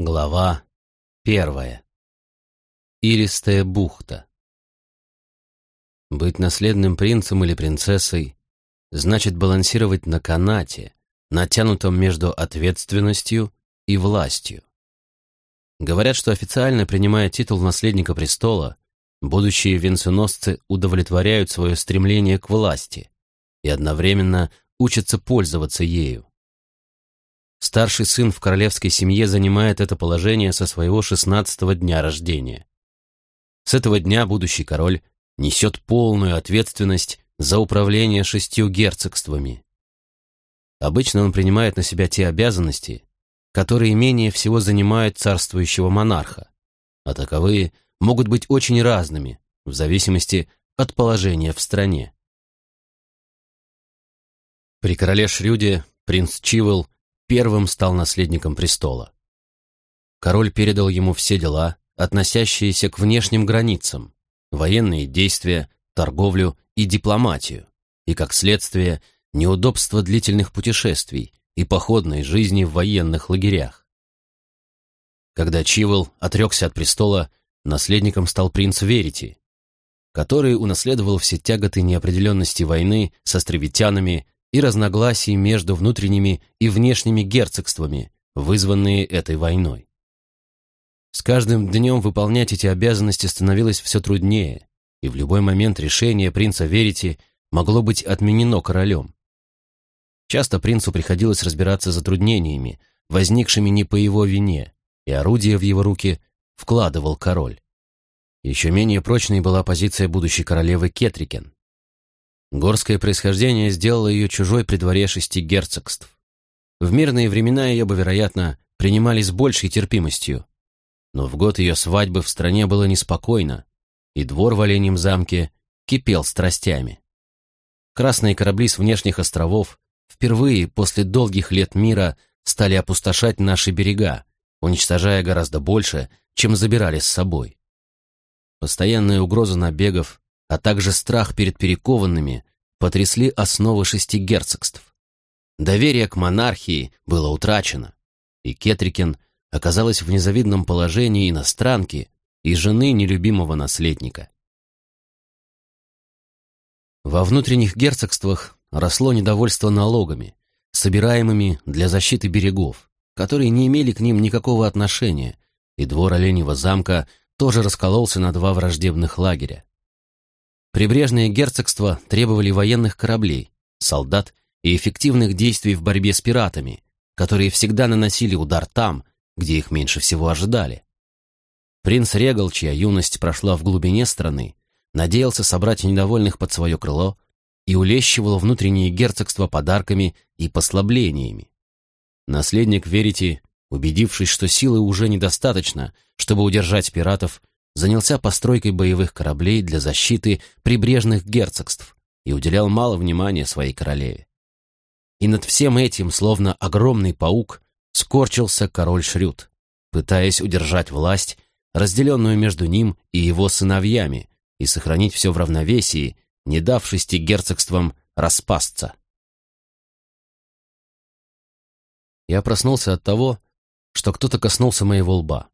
Глава первая. Иристая бухта. Быть наследным принцем или принцессой значит балансировать на канате, натянутом между ответственностью и властью. Говорят, что официально принимая титул наследника престола, будущие венценосцы удовлетворяют свое стремление к власти и одновременно учатся пользоваться ею. Старший сын в королевской семье занимает это положение со своего шестнадцатого дня рождения. С этого дня будущий король несет полную ответственность за управление шестью герцогствами. Обычно он принимает на себя те обязанности, которые менее всего занимают царствующего монарха, а таковые могут быть очень разными в зависимости от положения в стране. При короле Шрюде принц Чивел первым стал наследником престола. Король передал ему все дела, относящиеся к внешним границам, военные действия, торговлю и дипломатию, и, как следствие, неудобства длительных путешествий и походной жизни в военных лагерях. Когда Чивел отрекся от престола, наследником стал принц Верити, который унаследовал все тяготы неопределенности войны с островитянами и разногласий между внутренними и внешними герцогствами, вызванные этой войной. С каждым днем выполнять эти обязанности становилось все труднее, и в любой момент решение принца Верити могло быть отменено королем. Часто принцу приходилось разбираться с затруднениями, возникшими не по его вине, и орудие в его руки вкладывал король. Еще менее прочной была позиция будущей королевы Кетрикен. Горское происхождение сделало ее чужой при дворе шести герцогств. В мирные времена ее бы, вероятно, принимали с большей терпимостью. Но в год ее свадьбы в стране было неспокойно, и двор в Оленьем замке кипел страстями. Красные корабли с внешних островов впервые после долгих лет мира стали опустошать наши берега, уничтожая гораздо больше, чем забирали с собой. Постоянная угроза набегов а также страх перед перекованными потрясли основы шести герцогств. Доверие к монархии было утрачено, и Кетрикен оказалась в незавидном положении иностранки и жены нелюбимого наследника. Во внутренних герцогствах росло недовольство налогами, собираемыми для защиты берегов, которые не имели к ним никакого отношения, и двор Оленьего замка тоже раскололся на два враждебных лагеря. Прибрежные герцогства требовали военных кораблей, солдат и эффективных действий в борьбе с пиратами, которые всегда наносили удар там, где их меньше всего ожидали. Принц Регал, чья юность прошла в глубине страны, надеялся собрать недовольных под свое крыло и улещивал внутренние герцогства подарками и послаблениями. Наследник Верити, убедившись, что силы уже недостаточно, чтобы удержать пиратов, занялся постройкой боевых кораблей для защиты прибрежных герцогств и уделял мало внимания своей королеве. И над всем этим, словно огромный паук, скорчился король Шрюд, пытаясь удержать власть, разделенную между ним и его сыновьями, и сохранить все в равновесии, не дав шести герцогствам распасться. Я проснулся от того, что кто-то коснулся моего лба.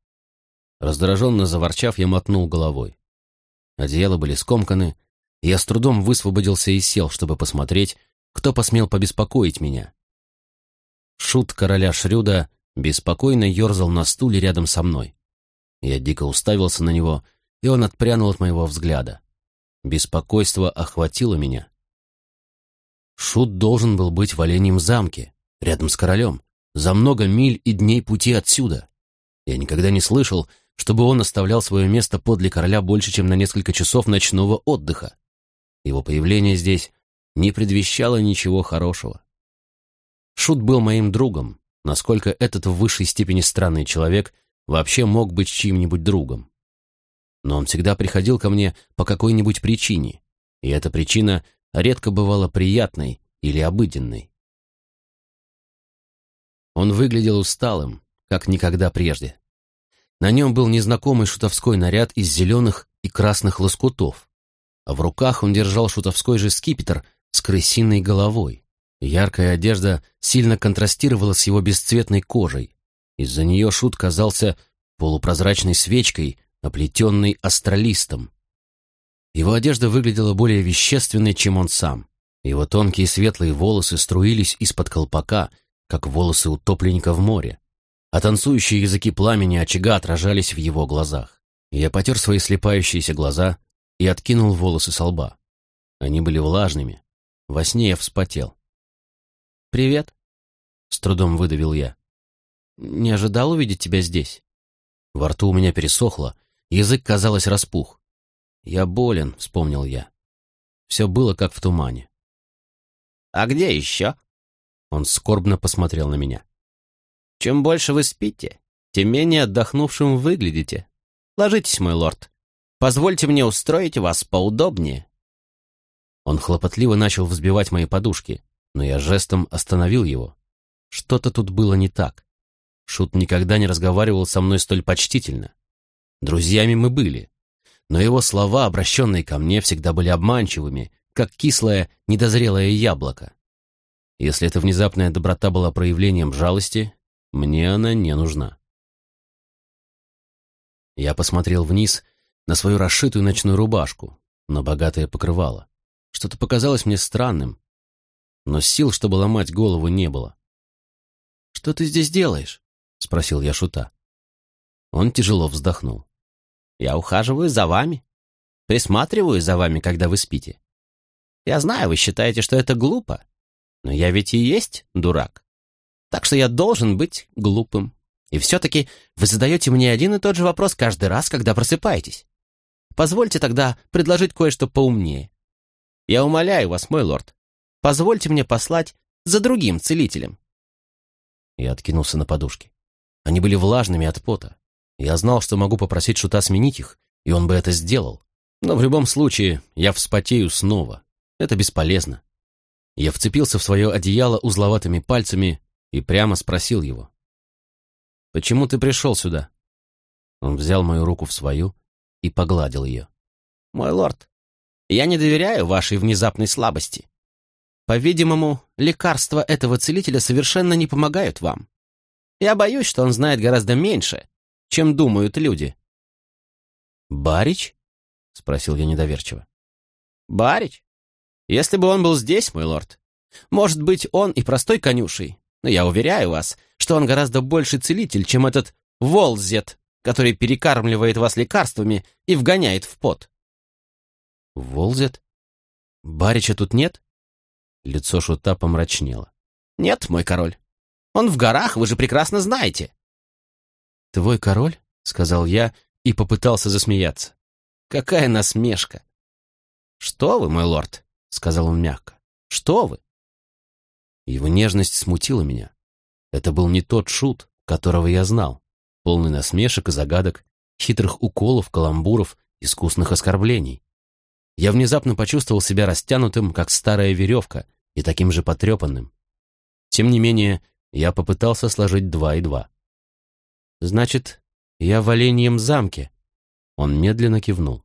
Раздраженно заворчав, я мотнул головой. Одеяла были скомканы, и я с трудом высвободился и сел, чтобы посмотреть, кто посмел побеспокоить меня. Шут короля Шрюда беспокойно ерзал на стуле рядом со мной. Я дико уставился на него, и он отпрянул от моего взгляда. Беспокойство охватило меня. Шут должен был быть в Оленьем замке, рядом с королем, за много миль и дней пути отсюда. Я никогда не слышал, чтобы он оставлял свое место подле короля больше, чем на несколько часов ночного отдыха. Его появление здесь не предвещало ничего хорошего. Шут был моим другом, насколько этот в высшей степени странный человек вообще мог быть чьим-нибудь другом. Но он всегда приходил ко мне по какой-нибудь причине, и эта причина редко бывала приятной или обыденной. Он выглядел усталым, как никогда прежде. На нем был незнакомый шутовской наряд из зеленых и красных лоскутов, а в руках он держал шутовской же скипетр с крысиной головой. Яркая одежда сильно контрастировала с его бесцветной кожей, Из-за нее Шут казался полупрозрачной свечкой, оплетенной астралистом. Его одежда выглядела более вещественной, чем он сам. Его тонкие светлые волосы струились из-под колпака, как волосы утопленника в море, а танцующие языки пламени очага отражались в его глазах. Я потер свои слепающиеся глаза и откинул волосы со лба. Они были влажными. Во сне я вспотел. «Привет», — с трудом выдавил я. «Не ожидал увидеть тебя здесь». Во рту у меня пересохло, язык, казалось, распух. «Я болен», — вспомнил я. Все было как в тумане. «А где еще?» Он скорбно посмотрел на меня. «Чем больше вы спите, тем менее отдохнувшим выглядите. Ложитесь, мой лорд. Позвольте мне устроить вас поудобнее». Он хлопотливо начал взбивать мои подушки, но я жестом остановил его. Что-то тут было не так. Шут никогда не разговаривал со мной столь почтительно. Друзьями мы были, но его слова, обращенные ко мне, всегда были обманчивыми, как кислое, недозрелое яблоко. Если эта внезапная доброта была проявлением жалости, мне она не нужна. Я посмотрел вниз на свою расшитую ночную рубашку, на богатое покрывало. Что-то показалось мне странным, но сил, чтобы ломать голову, не было. «Что ты здесь делаешь?» — спросил я Шута. Он тяжело вздохнул. «Я ухаживаю за вами. Присматриваю за вами, когда вы спите. Я знаю, вы считаете, что это глупо, но я ведь и есть дурак. Так что я должен быть глупым. И все-таки вы задаете мне один и тот же вопрос каждый раз, когда просыпаетесь. Позвольте тогда предложить кое-что поумнее. Я умоляю вас, мой лорд, позвольте мне послать за другим целителем. Я откинулся на подушки. Они были влажными от пота. Я знал, что могу попросить Шута сменить их, и он бы это сделал. Но в любом случае я вспотею снова. Это бесполезно. Я вцепился в свое одеяло узловатыми пальцами и прямо спросил его. «Почему ты пришел сюда?» Он взял мою руку в свою и погладил ее. «Мой лорд, я не доверяю вашей внезапной слабости. По-видимому, лекарства этого целителя совершенно не помогают вам. Я боюсь, что он знает гораздо меньше, чем думают люди». «Барич?» — спросил я недоверчиво. «Барич? Если бы он был здесь, мой лорд, может быть, он и простой конюшей, но я уверяю вас, что он гораздо больше целитель, чем этот Волзет, который перекармливает вас лекарствами и вгоняет в пот. Волзет? Барича тут нет? Лицо шута помрачнело. Нет, мой король. Он в горах, вы же прекрасно знаете. Твой король? Сказал я и попытался засмеяться. Какая насмешка. Что вы, мой лорд? Сказал он мягко. Что вы? Его нежность смутила меня. Это был не тот шут, которого я знал, полный насмешек и загадок, хитрых уколов, каламбуров, искусных оскорблений. Я внезапно почувствовал себя растянутым, как старая веревка, и таким же потрепанным. Тем не менее, я попытался сложить два и два. «Значит, я в Оленьем замке?» Он медленно кивнул.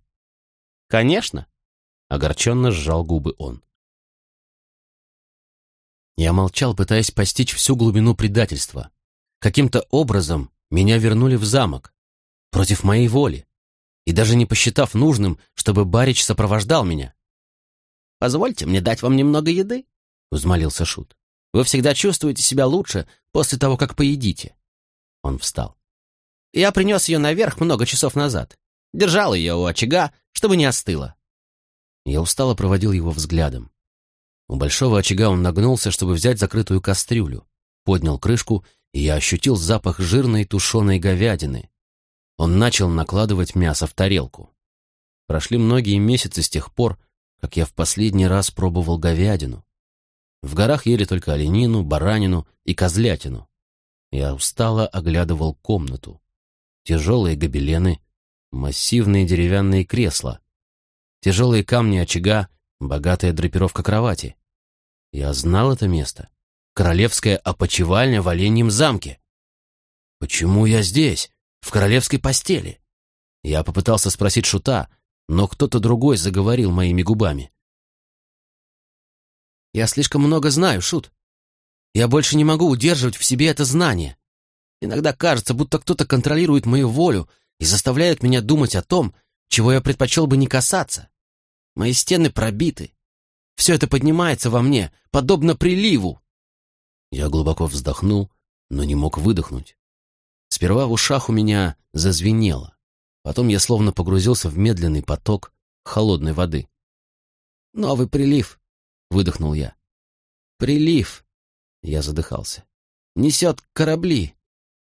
«Конечно!» — огорченно сжал губы он. Я молчал, пытаясь постичь всю глубину предательства. Каким-то образом меня вернули в замок. Против моей воли. И даже не посчитав нужным, чтобы Барич сопровождал меня. «Позвольте мне дать вам немного еды», — взмолился Шут. «Вы всегда чувствуете себя лучше после того, как поедите». Он встал. «Я принес ее наверх много часов назад. Держал ее у очага, чтобы не остыла». Я устало проводил его взглядом. У большого очага он нагнулся, чтобы взять закрытую кастрюлю, поднял крышку, и я ощутил запах жирной тушеной говядины. Он начал накладывать мясо в тарелку. Прошли многие месяцы с тех пор, как я в последний раз пробовал говядину. В горах ели только оленину, баранину и козлятину. Я устало оглядывал комнату. Тяжелые гобелены, массивные деревянные кресла, тяжелые камни очага, богатая драпировка кровати. Я знал это место. Королевская опочивальня в Оленьем замке. Почему я здесь, в королевской постели? Я попытался спросить Шута, но кто-то другой заговорил моими губами. «Я слишком много знаю, Шут. Я больше не могу удерживать в себе это знание. Иногда кажется, будто кто-то контролирует мою волю и заставляет меня думать о том, чего я предпочел бы не касаться. Мои стены пробиты. Все это поднимается во мне, подобно приливу. Я глубоко вздохнул, но не мог выдохнуть. Сперва в ушах у меня зазвенело. Потом я словно погрузился в медленный поток холодной воды. «Новый прилив», — выдохнул я. «Прилив», — я задыхался. «Несет корабли.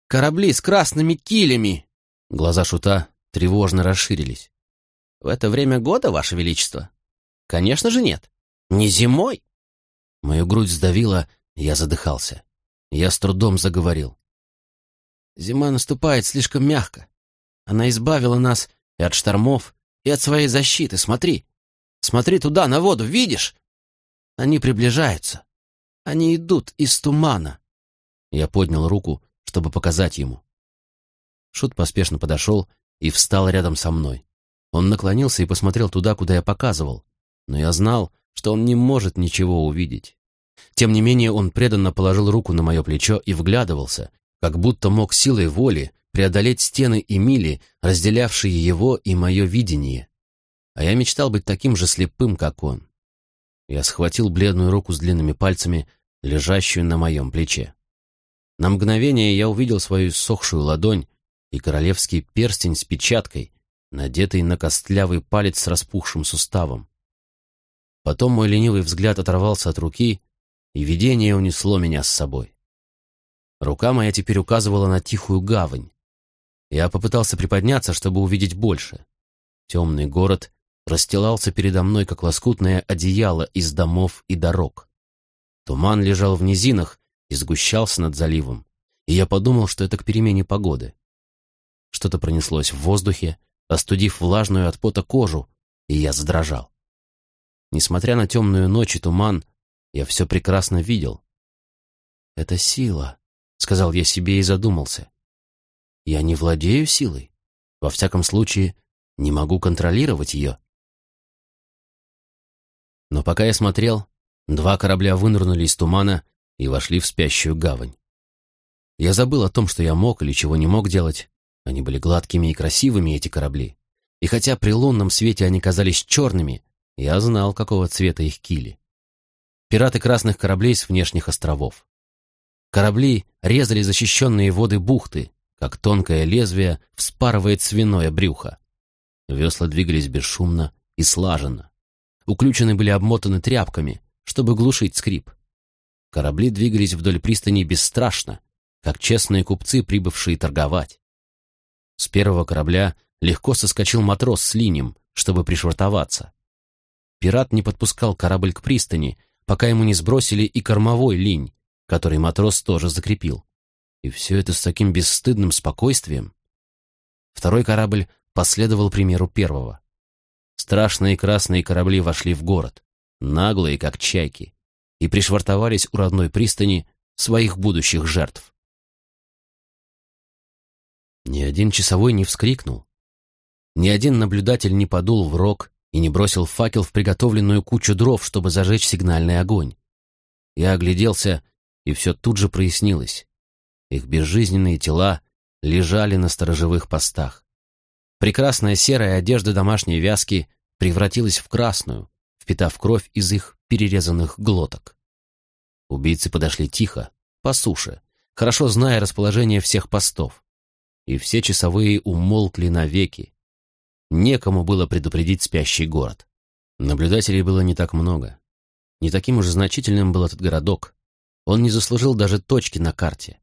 Корабли с красными килями». Глаза шута тревожно расширились. «В это время года, Ваше Величество?» «Конечно же нет. Не зимой». Мою грудь сдавило, я задыхался. Я с трудом заговорил. Зима наступает слишком мягко. Она избавила нас и от штормов, и от своей защиты. Смотри, смотри туда, на воду, видишь? Они приближаются. Они идут из тумана. Я поднял руку, чтобы показать ему. Шут поспешно подошел и встал рядом со мной. Он наклонился и посмотрел туда, куда я показывал, но я знал, что он не может ничего увидеть. Тем не менее он преданно положил руку на мое плечо и вглядывался, как будто мог силой воли преодолеть стены и мили, разделявшие его и мое видение. А я мечтал быть таким же слепым, как он. Я схватил бледную руку с длинными пальцами, лежащую на моем плече. На мгновение я увидел свою сохшую ладонь и королевский перстень с печаткой, надетый на костлявый палец с распухшим суставом. Потом мой ленивый взгляд оторвался от руки, и видение унесло меня с собой. Рука моя теперь указывала на тихую гавань. Я попытался приподняться, чтобы увидеть больше. Темный город расстилался передо мной, как лоскутное одеяло из домов и дорог. Туман лежал в низинах и сгущался над заливом, и я подумал, что это к перемене погоды. Что-то пронеслось в воздухе, остудив влажную от пота кожу, и я задрожал. Несмотря на темную ночь и туман, я все прекрасно видел. «Это сила», — сказал я себе и задумался. «Я не владею силой. Во всяком случае, не могу контролировать ее». Но пока я смотрел, два корабля вынырнули из тумана и вошли в спящую гавань. Я забыл о том, что я мог или чего не мог делать. Они были гладкими и красивыми, эти корабли. И хотя при лунном свете они казались черными, я знал, какого цвета их кили. Пираты красных кораблей с внешних островов. Корабли резали защищенные воды бухты, как тонкое лезвие вспарывает свиное брюхо. Весла двигались бесшумно и слаженно. Уключены были обмотаны тряпками, чтобы глушить скрип. Корабли двигались вдоль пристани бесстрашно, как честные купцы, прибывшие торговать. С первого корабля легко соскочил матрос с линием, чтобы пришвартоваться. Пират не подпускал корабль к пристани, пока ему не сбросили и кормовой линь, который матрос тоже закрепил. И все это с таким бесстыдным спокойствием. Второй корабль последовал примеру первого. Страшные красные корабли вошли в город, наглые, как чайки, и пришвартовались у родной пристани своих будущих жертв. Ни один часовой не вскрикнул. Ни один наблюдатель не подул в рог и не бросил факел в приготовленную кучу дров, чтобы зажечь сигнальный огонь. Я огляделся, и все тут же прояснилось. Их безжизненные тела лежали на сторожевых постах. Прекрасная серая одежда домашней вязки превратилась в красную, впитав кровь из их перерезанных глоток. Убийцы подошли тихо, по суше, хорошо зная расположение всех постов. И все часовые умолкли навеки, Некому было предупредить спящий город. Наблюдателей было не так много. Не таким уж значительным был этот городок. Он не заслужил даже точки на карте.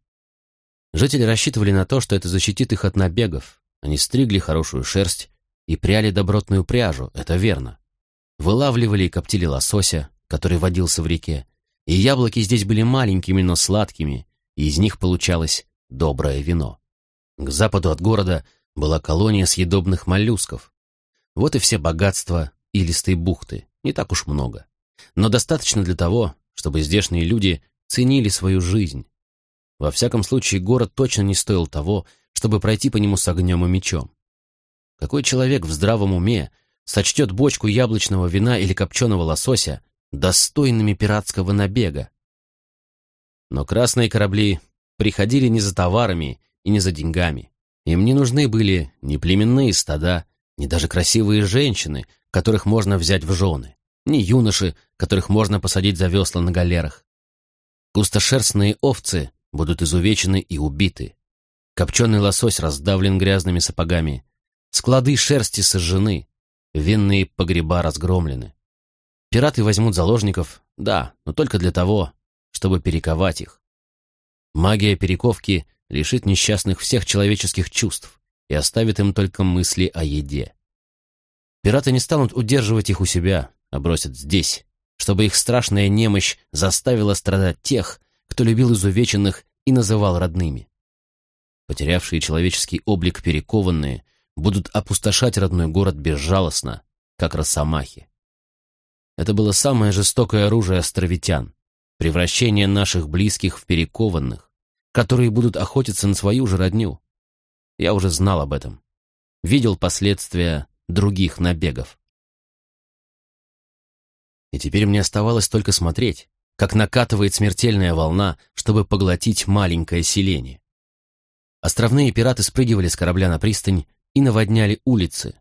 Жители рассчитывали на то, что это защитит их от набегов. Они стригли хорошую шерсть и пряли добротную пряжу, это верно. Вылавливали и коптили лосося, который водился в реке. И яблоки здесь были маленькими, но сладкими, и из них получалось доброе вино. К западу от города была колония съедобных моллюсков. Вот и все богатства илистой бухты, не так уж много. Но достаточно для того, чтобы здешние люди ценили свою жизнь. Во всяком случае, город точно не стоил того, чтобы пройти по нему с огнем и мечом. Какой человек в здравом уме сочтет бочку яблочного вина или копченого лосося достойными пиратского набега? Но красные корабли приходили не за товарами и не за деньгами. Им не нужны были ни племенные стада, ни даже красивые женщины, которых можно взять в жены, ни юноши, которых можно посадить за весла на галерах. Густошерстные овцы будут изувечены и убиты. Копченый лосось раздавлен грязными сапогами. Склады шерсти сожжены. Винные погреба разгромлены. Пираты возьмут заложников, да, но только для того, чтобы перековать их. Магия перековки лишит несчастных всех человеческих чувств и оставит им только мысли о еде. Пираты не станут удерживать их у себя, а бросят здесь, чтобы их страшная немощь заставила страдать тех, кто любил изувеченных и называл родными. Потерявшие человеческий облик перекованные будут опустошать родной город безжалостно, как росомахи. Это было самое жестокое оружие островитян, превращение наших близких в перекованных, которые будут охотиться на свою же родню. Я уже знал об этом. Видел последствия других набегов. И теперь мне оставалось только смотреть, как накатывает смертельная волна, чтобы поглотить маленькое селение. Островные пираты спрыгивали с корабля на пристань и наводняли улицы.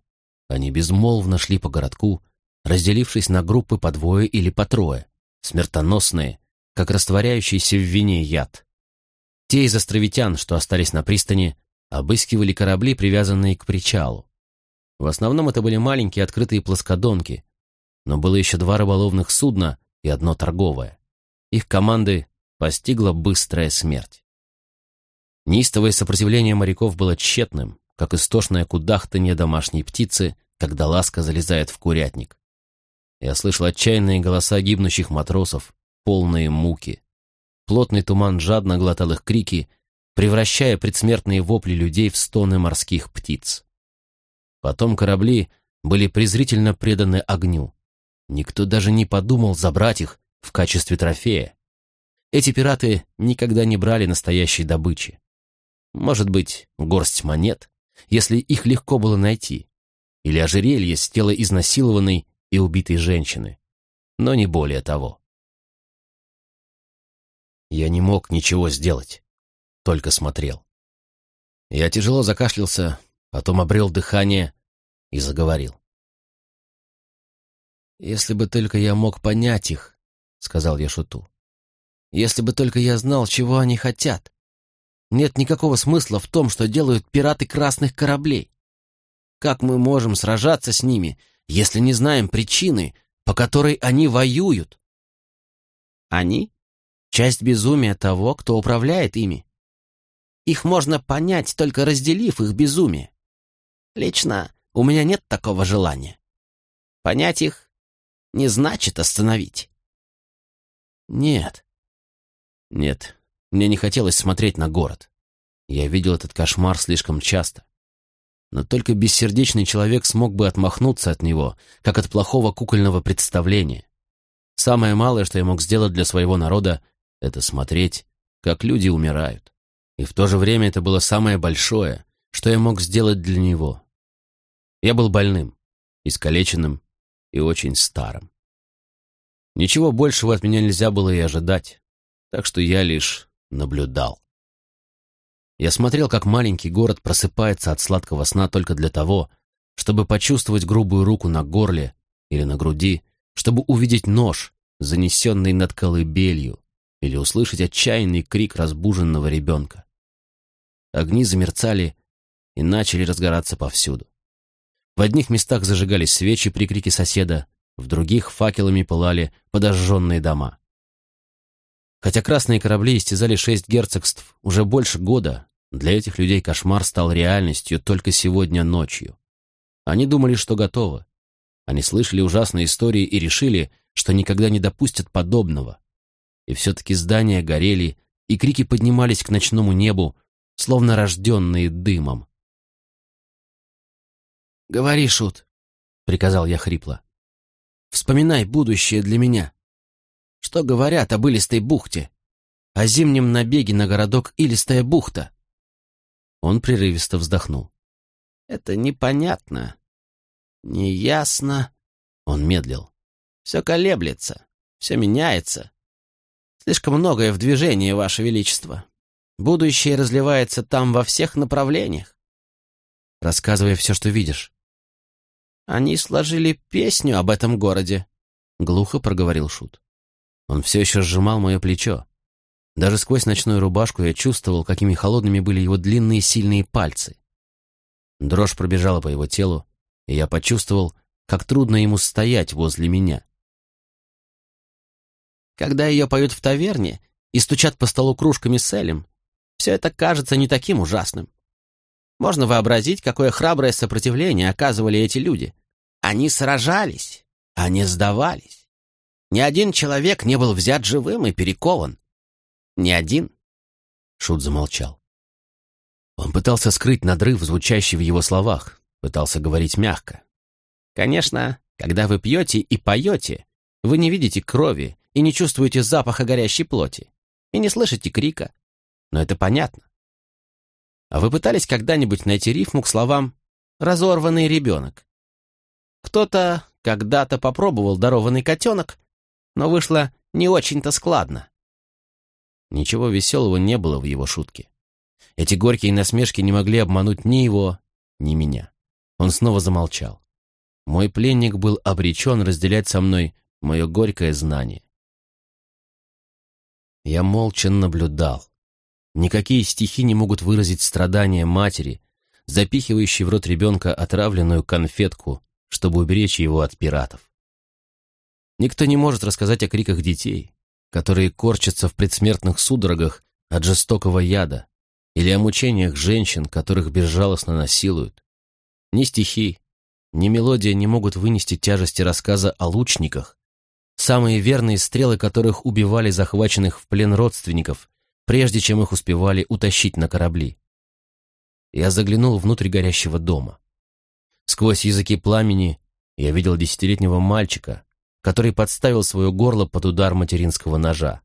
Они безмолвно шли по городку, разделившись на группы по двое или по трое, смертоносные, как растворяющийся в вине яд. Те из островитян, что остались на пристани, обыскивали корабли, привязанные к причалу. В основном это были маленькие открытые плоскодонки, но было еще два рыболовных судна и одно торговое. Их команды постигла быстрая смерть. Неистовое сопротивление моряков было тщетным, как истошное кудахтанье домашней птицы, когда ласка залезает в курятник. Я слышал отчаянные голоса гибнущих матросов, полные муки. Плотный туман жадно глотал их крики, превращая предсмертные вопли людей в стоны морских птиц. Потом корабли были презрительно преданы огню. Никто даже не подумал забрать их в качестве трофея. Эти пираты никогда не брали настоящей добычи. Может быть, горсть монет, если их легко было найти, или ожерелье с тела изнасилованной и убитой женщины, но не более того. Я не мог ничего сделать, только смотрел. Я тяжело закашлялся, потом обрел дыхание и заговорил. «Если бы только я мог понять их», — сказал я Шуту. «Если бы только я знал, чего они хотят. Нет никакого смысла в том, что делают пираты красных кораблей. Как мы можем сражаться с ними, если не знаем причины, по которой они воюют?» «Они?» Часть безумия того, кто управляет ими. Их можно понять, только разделив их безумие. Лично у меня нет такого желания. Понять их не значит остановить. Нет. Нет, мне не хотелось смотреть на город. Я видел этот кошмар слишком часто. Но только бессердечный человек смог бы отмахнуться от него, как от плохого кукольного представления. Самое малое, что я мог сделать для своего народа, это смотреть, как люди умирают. И в то же время это было самое большое, что я мог сделать для него. Я был больным, искалеченным и очень старым. Ничего большего от меня нельзя было и ожидать, так что я лишь наблюдал. Я смотрел, как маленький город просыпается от сладкого сна только для того, чтобы почувствовать грубую руку на горле или на груди, чтобы увидеть нож, занесенный над колыбелью, или услышать отчаянный крик разбуженного ребенка. Огни замерцали и начали разгораться повсюду. В одних местах зажигались свечи при крике соседа, в других факелами пылали подожженные дома. Хотя красные корабли истязали шесть герцогств уже больше года, для этих людей кошмар стал реальностью только сегодня ночью. Они думали, что готовы. Они слышали ужасные истории и решили, что никогда не допустят подобного и все-таки здания горели, и крики поднимались к ночному небу, словно рожденные дымом. «Говори, Шут», — приказал я хрипло. «Вспоминай будущее для меня. Что говорят об Илистой бухте? О зимнем набеге на городок Илистая бухта?» Он прерывисто вздохнул. «Это непонятно. Неясно». Он медлил. «Все колеблется, все меняется. Слишком многое в движении, Ваше Величество. Будущее разливается там во всех направлениях. Рассказывай все, что видишь. Они сложили песню об этом городе, — глухо проговорил Шут. Он все еще сжимал мое плечо. Даже сквозь ночную рубашку я чувствовал, какими холодными были его длинные сильные пальцы. Дрожь пробежала по его телу, и я почувствовал, как трудно ему стоять возле меня. Когда ее поют в таверне и стучат по столу кружками с элем, все это кажется не таким ужасным. Можно вообразить, какое храброе сопротивление оказывали эти люди. Они сражались, они сдавались. Ни один человек не был взят живым и перекован. Ни один. Шут замолчал. Он пытался скрыть надрыв, звучащий в его словах, пытался говорить мягко. Конечно, когда вы пьете и поете, вы не видите крови и не чувствуете запаха горящей плоти, и не слышите крика. Но это понятно. А вы пытались когда-нибудь найти рифму к словам «разорванный ребенок»? Кто-то когда-то попробовал дарованный котенок, но вышло не очень-то складно. Ничего веселого не было в его шутке. Эти горькие насмешки не могли обмануть ни его, ни меня. Он снова замолчал. Мой пленник был обречен разделять со мной мое горькое знание. Я молча наблюдал. Никакие стихи не могут выразить страдания матери, запихивающей в рот ребенка отравленную конфетку, чтобы уберечь его от пиратов. Никто не может рассказать о криках детей, которые корчатся в предсмертных судорогах от жестокого яда, или о мучениях женщин, которых безжалостно насилуют. Ни стихи, ни мелодия не могут вынести тяжести рассказа о лучниках, самые верные стрелы которых убивали захваченных в плен родственников, прежде чем их успевали утащить на корабли. Я заглянул внутрь горящего дома. Сквозь языки пламени я видел десятилетнего мальчика, который подставил свое горло под удар материнского ножа.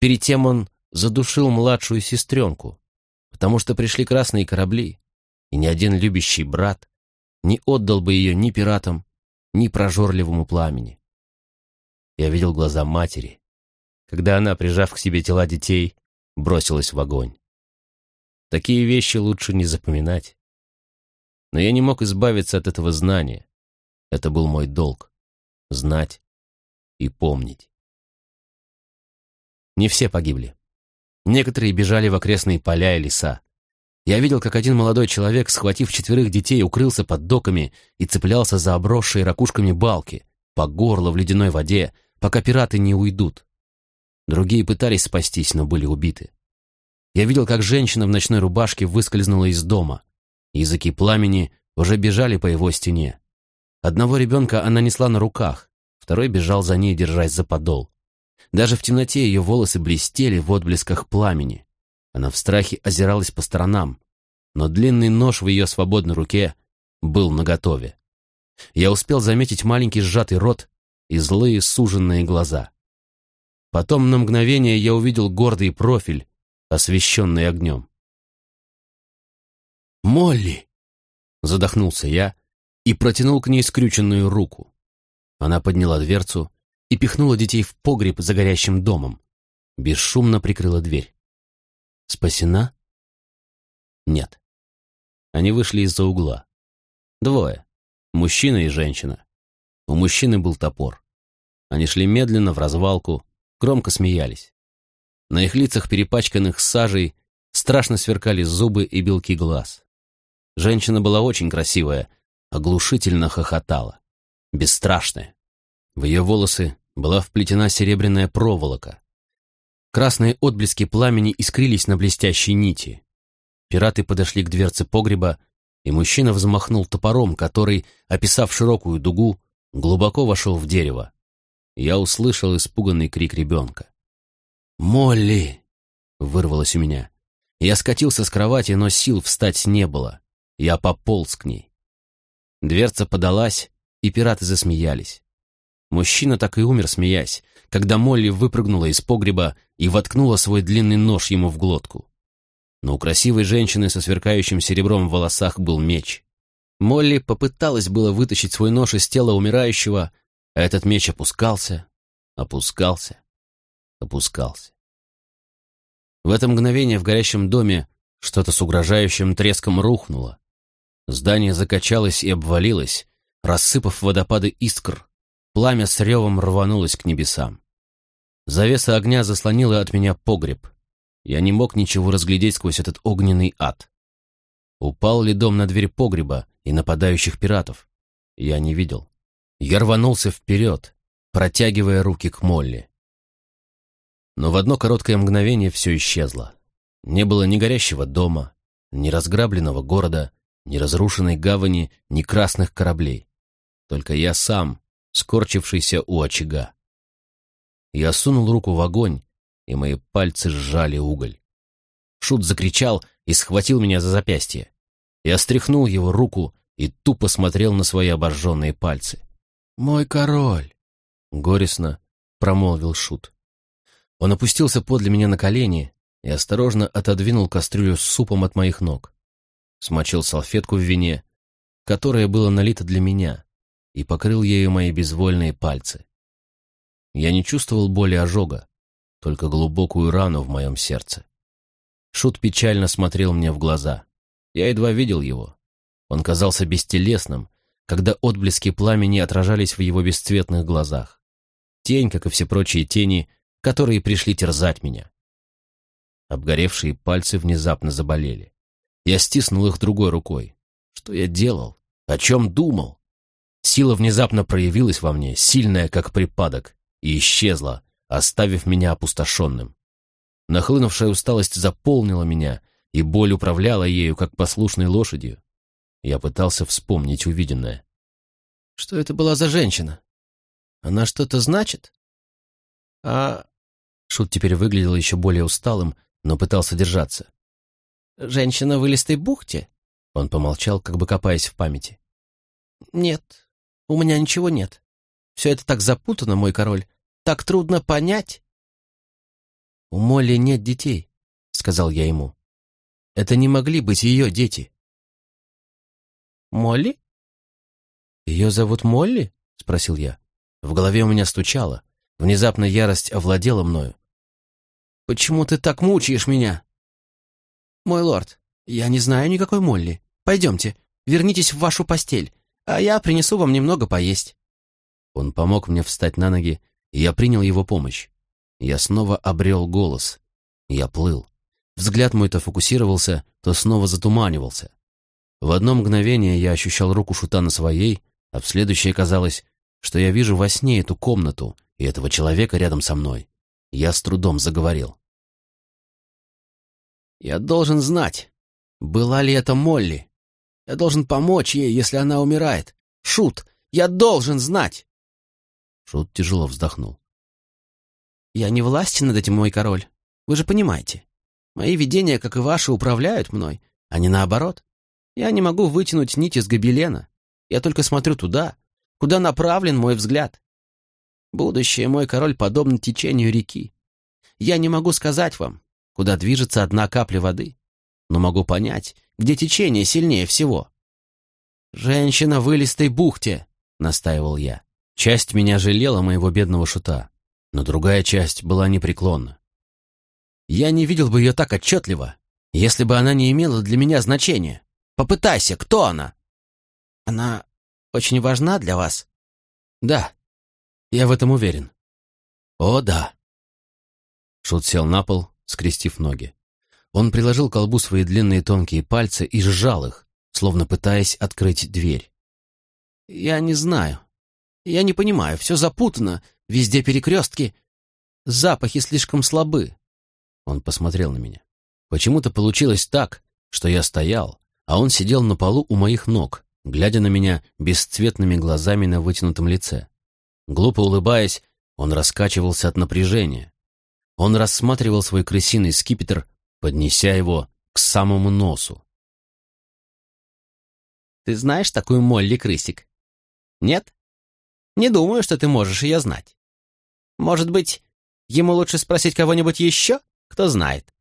Перед тем он задушил младшую сестренку, потому что пришли красные корабли, и ни один любящий брат не отдал бы ее ни пиратам, ни прожорливому пламени. Я видел глаза матери, когда она, прижав к себе тела детей, бросилась в огонь. Такие вещи лучше не запоминать. Но я не мог избавиться от этого знания. Это был мой долг — знать и помнить. Не все погибли. Некоторые бежали в окрестные поля и леса. Я видел, как один молодой человек, схватив четверых детей, укрылся под доками и цеплялся за обросшие ракушками балки, по горло в ледяной воде, пока пираты не уйдут. Другие пытались спастись, но были убиты. Я видел, как женщина в ночной рубашке выскользнула из дома. Языки пламени уже бежали по его стене. Одного ребенка она несла на руках, второй бежал за ней, держась за подол. Даже в темноте ее волосы блестели в отблесках пламени. Она в страхе озиралась по сторонам, но длинный нож в ее свободной руке был наготове. Я успел заметить маленький сжатый рот и злые суженные глаза. Потом на мгновение я увидел гордый профиль, освещенный огнем. «Молли!» — задохнулся я и протянул к ней скрюченную руку. Она подняла дверцу и пихнула детей в погреб за горящим домом. Бесшумно прикрыла дверь. «Спасена?» «Нет». Они вышли из-за угла. Двое. Мужчина и женщина. У мужчины был топор. Они шли медленно в развалку, громко смеялись. На их лицах, перепачканных сажей, страшно сверкали зубы и белки глаз. Женщина была очень красивая, оглушительно хохотала. Бесстрашная. В ее волосы была вплетена серебряная проволока. Красные отблески пламени искрились на блестящей нити. Пираты подошли к дверце погреба, и мужчина взмахнул топором, который, описав широкую дугу, глубоко вошел в дерево я услышал испуганный крик ребенка. «Молли!» — вырвалось у меня. Я скатился с кровати, но сил встать не было. Я пополз к ней. Дверца подалась, и пираты засмеялись. Мужчина так и умер, смеясь, когда Молли выпрыгнула из погреба и воткнула свой длинный нож ему в глотку. Но у красивой женщины со сверкающим серебром в волосах был меч. Молли попыталась было вытащить свой нож из тела умирающего, а этот меч опускался, опускался, опускался. В это мгновение в горящем доме что-то с угрожающим треском рухнуло. Здание закачалось и обвалилось, рассыпав водопады искр. Пламя с ревом рванулось к небесам. Завеса огня заслонила от меня погреб. Я не мог ничего разглядеть сквозь этот огненный ад. Упал ли дом на дверь погреба и нападающих пиратов? Я не видел. Я рванулся вперед, протягивая руки к Молли. Но в одно короткое мгновение все исчезло. Не было ни горящего дома, ни разграбленного города, ни разрушенной гавани, ни красных кораблей. Только я сам, скорчившийся у очага. Я сунул руку в огонь, и мои пальцы сжали уголь. Шут закричал и схватил меня за запястье. Я стряхнул его руку и тупо смотрел на свои обожженные пальцы. «Мой король!» — горестно промолвил Шут. Он опустился подле меня на колени и осторожно отодвинул кастрюлю с супом от моих ног. Смочил салфетку в вине, которое было налито для меня, и покрыл ею мои безвольные пальцы. Я не чувствовал боли ожога, только глубокую рану в моем сердце. Шут печально смотрел мне в глаза. Я едва видел его. Он казался бестелесным, когда отблески пламени отражались в его бесцветных глазах. Тень, как и все прочие тени, которые пришли терзать меня. Обгоревшие пальцы внезапно заболели. Я стиснул их другой рукой. Что я делал? О чем думал? Сила внезапно проявилась во мне, сильная, как припадок, и исчезла, оставив меня опустошенным. Нахлынувшая усталость заполнила меня, и боль управляла ею, как послушной лошадью. Я пытался вспомнить увиденное. Что это была за женщина? Она что-то значит? А... Шут теперь выглядел еще более усталым, но пытался держаться. «Женщина в илистой бухте?» Он помолчал, как бы копаясь в памяти. «Нет, у меня ничего нет. Все это так запутано, мой король, так трудно понять». «У Молли нет детей», — сказал я ему. «Это не могли быть ее дети». «Молли?» «Ее зовут Молли?» — спросил я. В голове у меня стучало. Внезапно ярость овладела мною. «Почему ты так мучаешь меня?» «Мой лорд, я не знаю никакой Молли. Пойдемте, вернитесь в вашу постель, а я принесу вам немного поесть». Он помог мне встать на ноги, и я принял его помощь. Я снова обрел голос. Я плыл. Взгляд мой то фокусировался, то снова затуманивался. В одно мгновение я ощущал руку шута на своей, а в следующее казалось, что я вижу во сне эту комнату и этого человека рядом со мной. Я с трудом заговорил. «Я должен знать, была ли это Молли. Я должен помочь ей, если она умирает. Шут, я должен знать!» Шут тяжело вздохнул. «Я не властен над этим, мой король. Вы же понимаете. Мои видения, как и ваши, управляют мной, а не наоборот. Я не могу вытянуть нить из гобелена. Я только смотрю туда, куда направлен мой взгляд. Будущее, мой король, подобно течению реки. Я не могу сказать вам, куда движется одна капля воды, но могу понять, где течение сильнее всего. «Женщина в илистой бухте», — настаивал я. Часть меня жалела моего бедного шута, но другая часть была непреклонна. Я не видел бы ее так отчетливо, если бы она не имела для меня значения. Попытайся, кто она? Она очень важна для вас? Да, я в этом уверен. О, да. Шут сел на пол, скрестив ноги. Он приложил к колбу свои длинные тонкие пальцы и сжал их, словно пытаясь открыть дверь. «Я не знаю. Я не понимаю. Все запутано. Везде перекрестки. Запахи слишком слабы». Он посмотрел на меня. Почему-то получилось так, что я стоял, а он сидел на полу у моих ног, глядя на меня бесцветными глазами на вытянутом лице. Глупо улыбаясь, он раскачивался от напряжения. Он рассматривал свой крысиный скипетр, поднеся его к самому носу. «Ты знаешь такую Молли Крысик?» «Нет? Не думаю, что ты можешь ее знать. Может быть, ему лучше спросить кого-нибудь еще, кто знает?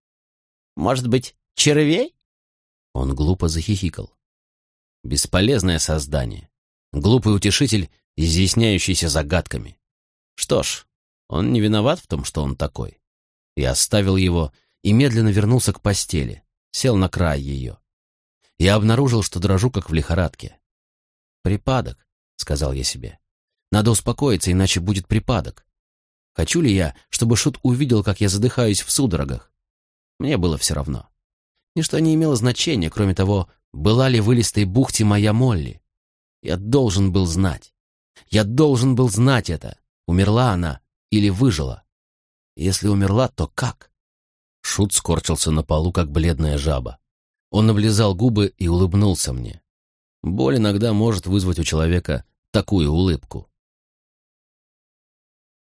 Может быть, червей?» Он глупо захихикал. Бесполезное создание. Глупый утешитель, изъясняющийся загадками. Что ж, он не виноват в том, что он такой. Я оставил его и медленно вернулся к постели, сел на край ее. Я обнаружил, что дрожу, как в лихорадке. «Припадок», — сказал я себе. «Надо успокоиться, иначе будет припадок. Хочу ли я, чтобы Шут увидел, как я задыхаюсь в судорогах? Мне было все равно. Ничто не имело значения, кроме того, была ли в илистой бухте моя Молли. Я должен был знать. Я должен был знать это. Умерла она или выжила. Если умерла, то как? Шут скорчился на полу, как бледная жаба. Он облизал губы и улыбнулся мне. Боль иногда может вызвать у человека такую улыбку.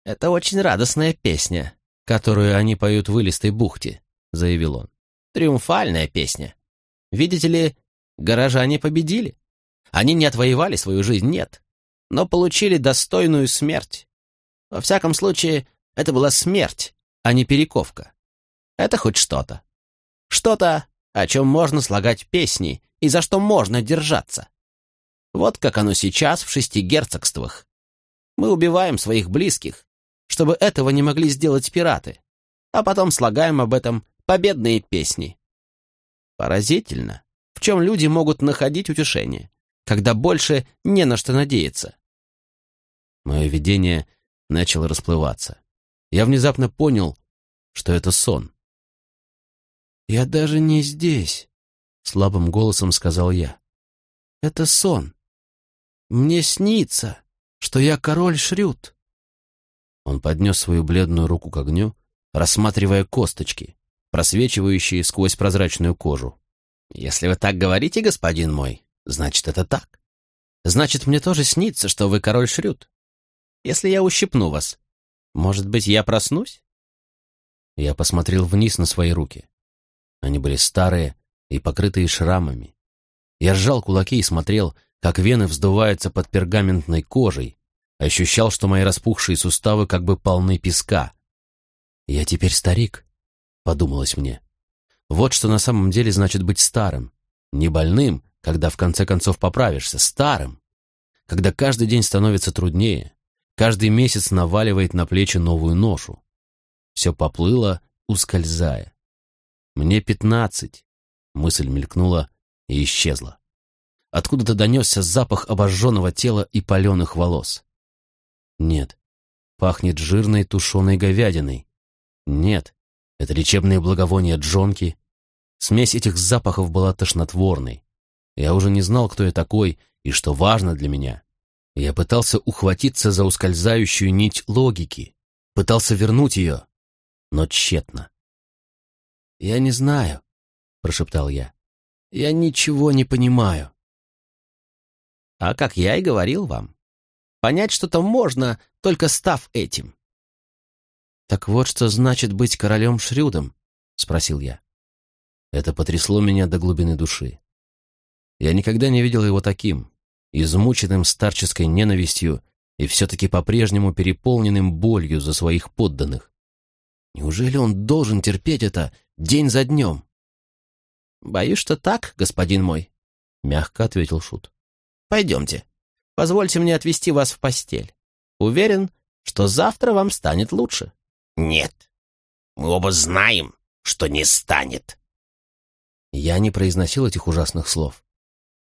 «Это очень радостная песня, которую они поют в Илистой бухте», — заявил он. «Триумфальная песня. Видите ли, горожане победили. Они не отвоевали свою жизнь, нет, но получили достойную смерть. Во всяком случае, это была смерть, а не перековка. Это хоть что-то. Что-то, о чем можно слагать песни и за что можно держаться. Вот как оно сейчас в шести герцогствах. Мы убиваем своих близких, чтобы этого не могли сделать пираты, а потом слагаем об этом победные песни. Поразительно, в чем люди могут находить утешение, когда больше не на что надеяться. Мое видение начало расплываться. Я внезапно понял, что это сон. «Я даже не здесь», — слабым голосом сказал я. «Это сон. Мне снится, что я король Шрют». Он поднес свою бледную руку к огню, рассматривая косточки, просвечивающие сквозь прозрачную кожу. «Если вы так говорите, господин мой, значит, это так. Значит, мне тоже снится, что вы король Шрют. Если я ущипну вас, может быть, я проснусь?» Я посмотрел вниз на свои руки. Они были старые и покрытые шрамами. Я сжал кулаки и смотрел, как вены вздуваются под пергаментной кожей, ощущал, что мои распухшие суставы как бы полны песка. «Я теперь старик», — подумалось мне. «Вот что на самом деле значит быть старым. Не больным, когда в конце концов поправишься, старым. Когда каждый день становится труднее, каждый месяц наваливает на плечи новую ношу. Все поплыло, ускользая. «Мне пятнадцать», — мысль мелькнула и исчезла. Откуда-то донесся запах обожженного тела и паленых волос. Нет, пахнет жирной тушеной говядиной. Нет, это лечебные благовония джонки. Смесь этих запахов была тошнотворной. Я уже не знал, кто я такой и что важно для меня. Я пытался ухватиться за ускользающую нить логики, пытался вернуть ее, но тщетно. «Я не знаю», — прошептал я. «Я ничего не понимаю». «А как я и говорил вам, понять что-то можно, только став этим». «Так вот что значит быть королем Шрюдом?» — спросил я. Это потрясло меня до глубины души. Я никогда не видел его таким, измученным старческой ненавистью и все-таки по-прежнему переполненным болью за своих подданных. Неужели он должен терпеть это день за днем? «Боюсь, что так, господин мой», — мягко ответил Шут. «Пойдемте. Позвольте мне отвезти вас в постель. Уверен, что завтра вам станет лучше». «Нет, мы оба знаем, что не станет». Я не произносил этих ужасных слов.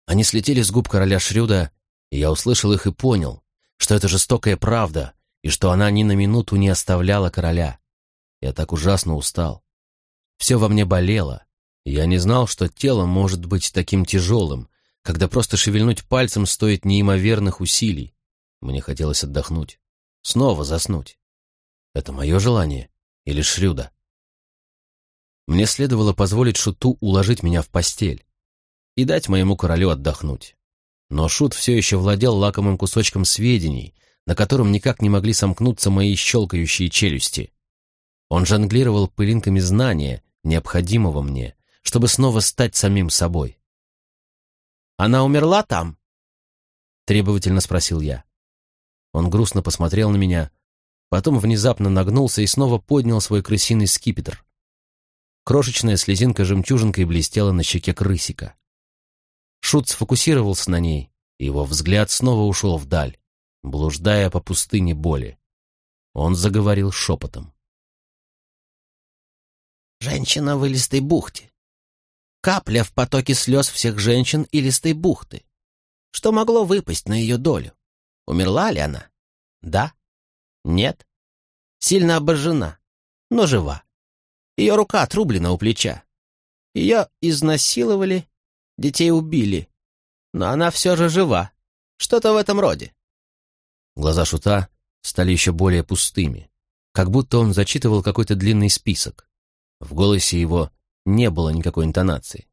Они слетели с губ короля Шрюда, и я услышал их и понял, что это жестокая правда, и что она ни на минуту не оставляла короля. Я так ужасно устал. Все во мне болело. Я не знал, что тело может быть таким тяжелым, когда просто шевельнуть пальцем стоит неимоверных усилий. Мне хотелось отдохнуть. Снова заснуть. Это мое желание или Шрюда? Мне следовало позволить Шуту уложить меня в постель и дать моему королю отдохнуть. Но Шут все еще владел лакомым кусочком сведений, на котором никак не могли сомкнуться мои щелкающие челюсти. Он жонглировал пылинками знания, необходимого мне, чтобы снова стать самим собой. «Она умерла там?» — требовательно спросил я. Он грустно посмотрел на меня, потом внезапно нагнулся и снова поднял свой крысиный скипетр. Крошечная слезинка жемчужинкой блестела на щеке крысика. Шут сфокусировался на ней, и его взгляд снова ушел вдаль, блуждая по пустыне боли. Он заговорил шепотом. Женщина в илистой бухте. Капля в потоке слез всех женщин илистой бухты. Что могло выпасть на ее долю? Умерла ли она? Да? Нет? Сильно обожжена, но жива. Ее рука отрублена у плеча. Ее изнасиловали, детей убили. Но она все же жива. Что-то в этом роде. Глаза Шута стали еще более пустыми, как будто он зачитывал какой-то длинный список. В голосе его не было никакой интонации.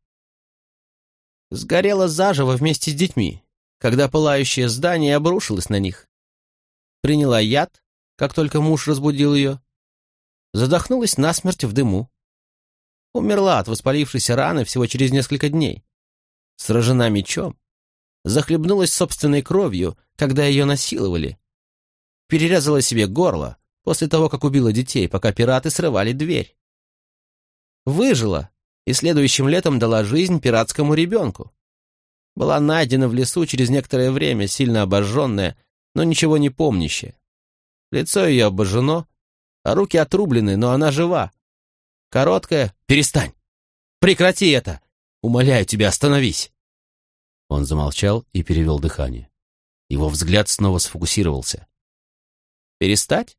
Сгорела заживо вместе с детьми, когда пылающее здание обрушилось на них. Приняла яд, как только муж разбудил ее. Задохнулась насмерть в дыму. Умерла от воспалившейся раны всего через несколько дней. Сражена мечом. Захлебнулась собственной кровью, когда ее насиловали. Перерезала себе горло после того, как убила детей, пока пираты срывали дверь. Выжила и следующим летом дала жизнь пиратскому ребенку. Была найдена в лесу через некоторое время, сильно обожженная, но ничего не помнящая. Лицо ее обожжено, а руки отрублены, но она жива. Короткая «Перестань! Прекрати это! Умоляю тебя, остановись!» Он замолчал и перевел дыхание. Его взгляд снова сфокусировался. «Перестать?»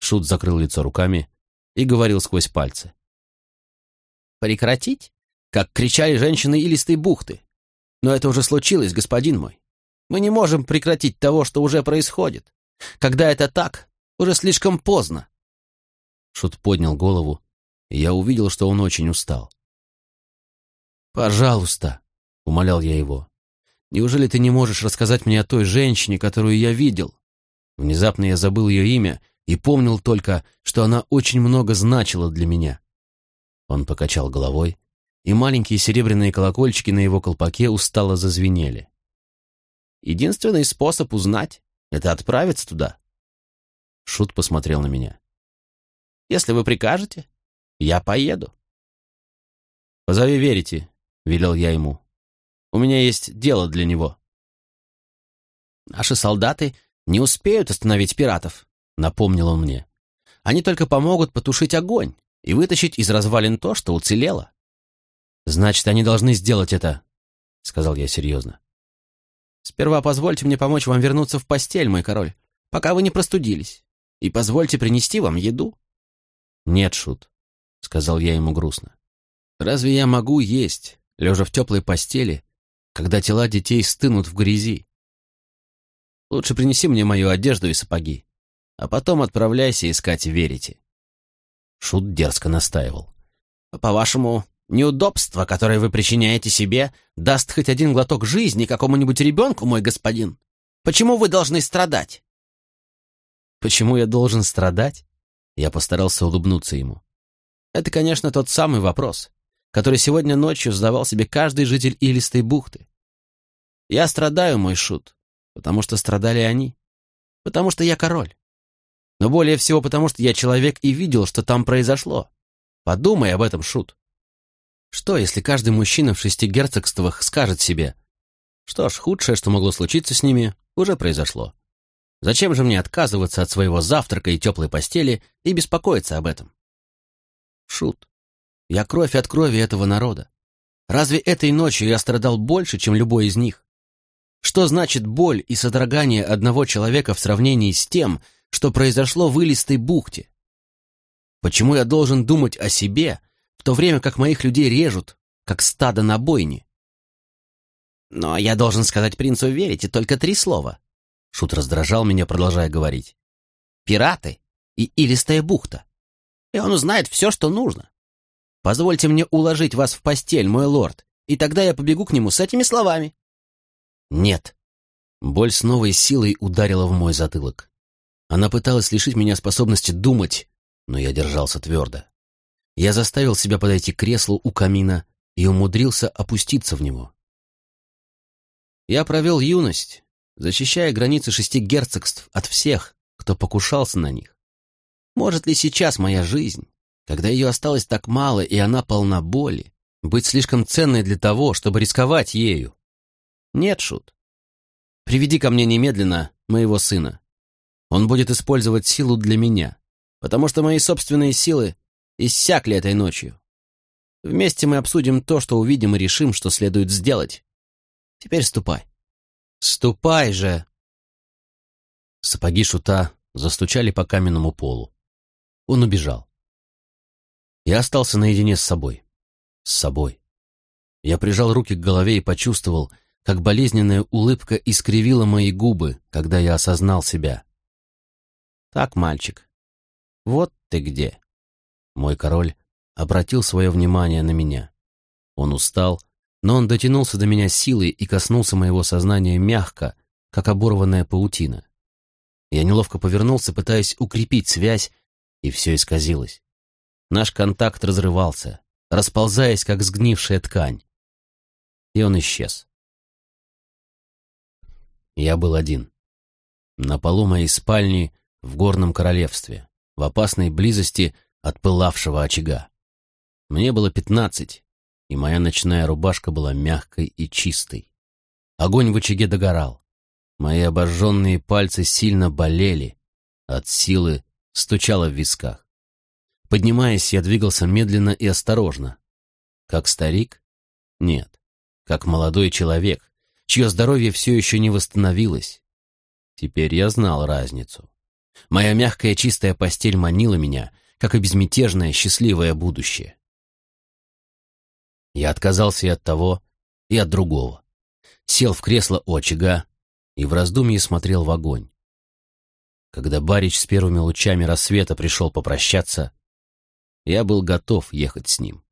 Шут закрыл лицо руками и говорил сквозь пальцы. «Прекратить?» Как кричали женщины илистой бухты. Но это уже случилось, господин мой. Мы не можем прекратить того, что уже происходит. Когда это так, уже слишком поздно. Шут поднял голову, и я увидел, что он очень устал. «Пожалуйста», — умолял я его, — «неужели ты не можешь рассказать мне о той женщине, которую я видел?» Внезапно я забыл ее имя и помнил только, что она очень много значила для меня. Он покачал головой, и маленькие серебряные колокольчики на его колпаке устало зазвенели. «Единственный способ узнать — это отправиться туда». Шут посмотрел на меня. «Если вы прикажете, я поеду». «Позови Верите», — велел я ему. «У меня есть дело для него». «Наши солдаты не успеют остановить пиратов», — напомнил он мне. «Они только помогут потушить огонь и вытащить из развалин то, что уцелело». «Значит, они должны сделать это», — сказал я серьезно. «Сперва позвольте мне помочь вам вернуться в постель, мой король, пока вы не простудились, и позвольте принести вам еду». «Нет, Шут», — сказал я ему грустно. «Разве я могу есть, лежа в теплой постели, когда тела детей стынут в грязи? Лучше принеси мне мою одежду и сапоги, а потом отправляйся искать верите». Шут дерзко настаивал. «По-вашему, неудобство, которое вы причиняете себе, даст хоть один глоток жизни какому-нибудь ребенку, мой господин? Почему вы должны страдать?» «Почему я должен страдать?» Я постарался улыбнуться ему. «Это, конечно, тот самый вопрос, который сегодня ночью задавал себе каждый житель Илистой бухты. Я страдаю, мой шут, потому что страдали они, потому что я король. Но более всего потому, что я человек и видел, что там произошло. Подумай об этом, шут. Что, если каждый мужчина в шести герцогствах скажет себе, что ж, худшее, что могло случиться с ними, уже произошло. Зачем же мне отказываться от своего завтрака и теплой постели и беспокоиться об этом? Шут. Я кровь от крови этого народа. Разве этой ночью я страдал больше, чем любой из них? Что значит боль и содрогание одного человека в сравнении с тем, что произошло в Илистой бухте? Почему я должен думать о себе, в то время как моих людей режут, как стадо на бойне. Но я должен сказать принцу верите только три слова. Шут раздражал меня, продолжая говорить. Пираты и Илистая бухта. И он узнает все, что нужно. Позвольте мне уложить вас в постель, мой лорд, и тогда я побегу к нему с этими словами. Нет. Боль с новой силой ударила в мой затылок. Она пыталась лишить меня способности думать, но я держался твердо. Я заставил себя подойти к креслу у камина и умудрился опуститься в него. Я провел юность, защищая границы шести герцогств от всех, кто покушался на них. Может ли сейчас моя жизнь, когда ее осталось так мало и она полна боли, быть слишком ценной для того, чтобы рисковать ею? Нет, Шут. Приведи ко мне немедленно моего сына. Он будет использовать силу для меня, потому что мои собственные силы иссякли этой ночью. Вместе мы обсудим то, что увидим, и решим, что следует сделать. Теперь ступай». «Ступай же!» Сапоги шута застучали по каменному полу. Он убежал. Я остался наедине с собой. С собой. Я прижал руки к голове и почувствовал, как болезненная улыбка искривила мои губы, когда я осознал себя. «Так, мальчик, вот ты где!» Мой король обратил свое внимание на меня. Он устал, но он дотянулся до меня силой и коснулся моего сознания мягко, как оборванная паутина. Я неловко повернулся, пытаясь укрепить связь, и все исказилось. Наш контакт разрывался, расползаясь, как сгнившая ткань. И он исчез. Я был один. На полу моей спальни в горном королевстве, в опасной близости от пылавшего очага. Мне было пятнадцать, и моя ночная рубашка была мягкой и чистой. Огонь в очаге догорал. Мои обожженные пальцы сильно болели, от силы стучало в висках. Поднимаясь, я двигался медленно и осторожно. Как старик? Нет. Как молодой человек, чье здоровье все еще не восстановилось. Теперь я знал разницу. Моя мягкая чистая постель манила меня, как и безмятежное счастливое будущее. Я отказался и от того, и от другого. Сел в кресло у очага и в раздумье смотрел в огонь. Когда Барич с первыми лучами рассвета пришел попрощаться, я был готов ехать с ним.